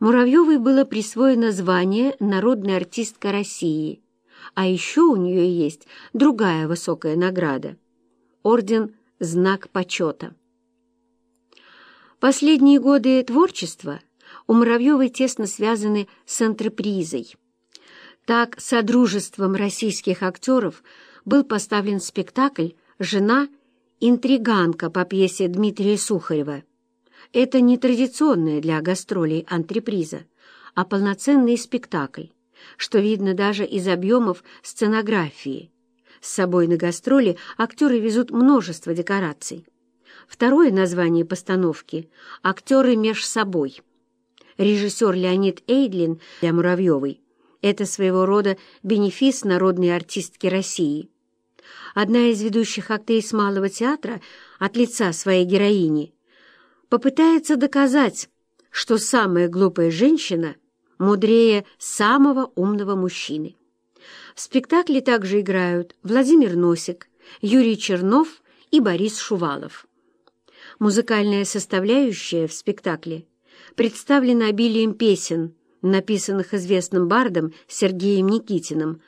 Муравьевой было присвоено звание «Народная артистка России», а еще у нее есть другая высокая награда — орден «Знак почета». Последние годы творчества у Муравьевой тесно связаны с антрепризой. Так, Содружеством российских актеров был поставлен спектакль «Жена – интриганка» по пьесе Дмитрия Сухарева. Это не традиционная для гастролей антреприза, а полноценный спектакль, что видно даже из объемов сценографии. С собой на гастроли актеры везут множество декораций. Второе название постановки — «Актеры меж собой». Режиссер Леонид Эйдлин для Муравьевой — это своего рода бенефис народной артистки России. Одна из ведущих актрис Малого театра от лица своей героини попытается доказать, что самая глупая женщина мудрее самого умного мужчины. В спектакле также играют Владимир Носик, Юрий Чернов и Борис Шувалов. Музыкальная составляющая в спектакле представлена обилием песен, написанных известным бардом Сергеем Никитиным,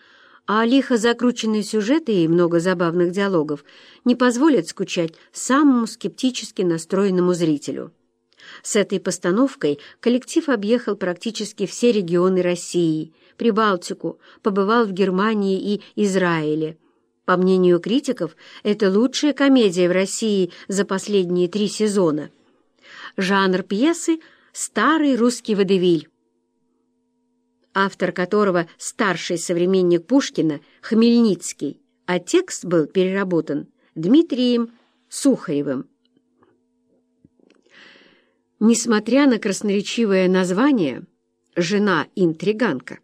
а лихо закрученные сюжеты и много забавных диалогов не позволят скучать самому скептически настроенному зрителю. С этой постановкой коллектив объехал практически все регионы России, Прибалтику, побывал в Германии и Израиле, по мнению критиков, это лучшая комедия в России за последние три сезона. Жанр пьесы — старый русский водевиль, автор которого старший современник Пушкина Хмельницкий, а текст был переработан Дмитрием Сухаревым. Несмотря на красноречивое название «Жена-интриганка»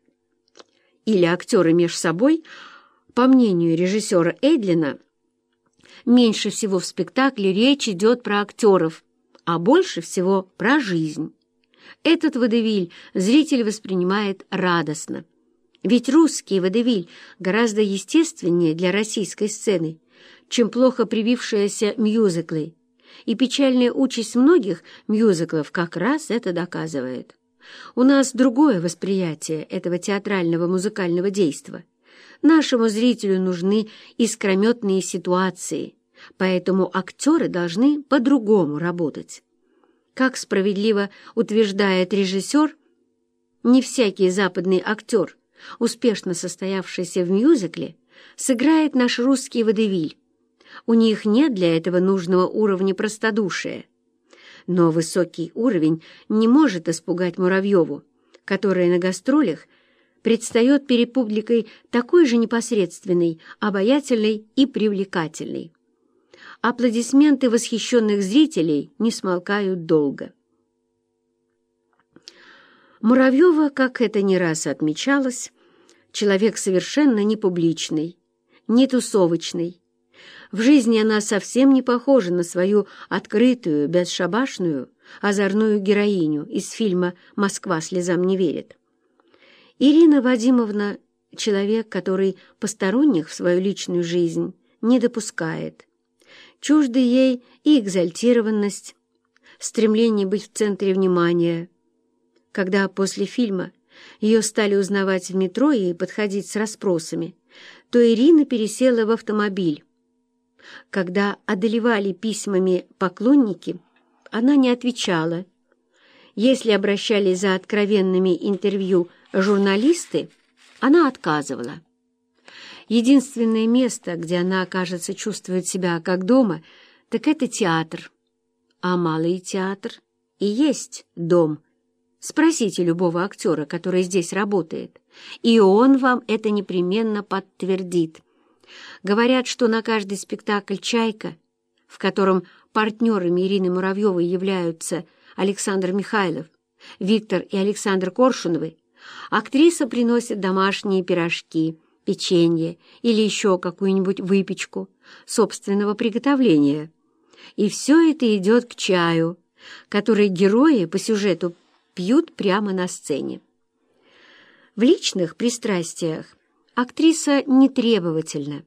или «Актеры меж собой», по мнению режиссера Эйдлина, меньше всего в спектакле речь идет про актеров, а больше всего про жизнь. Этот водевиль зритель воспринимает радостно. Ведь русский водевиль гораздо естественнее для российской сцены, чем плохо привившиеся мюзиклы. И печальная участь многих мюзиклов как раз это доказывает. У нас другое восприятие этого театрального музыкального действа – Нашему зрителю нужны искрометные ситуации, поэтому актеры должны по-другому работать. Как справедливо утверждает режиссер, не всякий западный актер, успешно состоявшийся в мюзикле, сыграет наш русский водевиль. У них нет для этого нужного уровня простодушия. Но высокий уровень не может испугать Муравьеву, которая на гастролях – предстает перед публикой такой же непосредственной, обаятельной и привлекательной. Аплодисменты восхищенных зрителей не смолкают долго. Муравьева, как это не раз отмечалось, человек совершенно не публичный, не тусовочный. В жизни она совсем не похожа на свою открытую, бесшабашную, озорную героиню из фильма «Москва слезам не верит». Ирина Вадимовна — человек, который посторонних в свою личную жизнь не допускает. Чужды ей и экзальтированность, стремление быть в центре внимания. Когда после фильма ее стали узнавать в метро и подходить с расспросами, то Ирина пересела в автомобиль. Когда одолевали письмами поклонники, она не отвечала. Если обращались за откровенными интервью – журналисты, она отказывала. Единственное место, где она, кажется, чувствует себя как дома, так это театр. А малый театр и есть дом. Спросите любого актера, который здесь работает, и он вам это непременно подтвердит. Говорят, что на каждый спектакль «Чайка», в котором партнерами Ирины Муравьевой являются Александр Михайлов, Виктор и Александр Коршуновы, Актриса приносит домашние пирожки, печенье или еще какую-нибудь выпечку собственного приготовления. И все это идет к чаю, который герои по сюжету пьют прямо на сцене. В личных пристрастиях актриса не требовательна.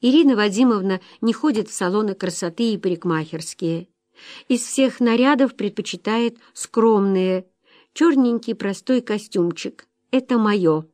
Ирина Вадимовна не ходит в салоны красоты и парикмахерские. Из всех нарядов предпочитает скромные, черненький простой костюмчик. Это мое.